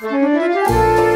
Música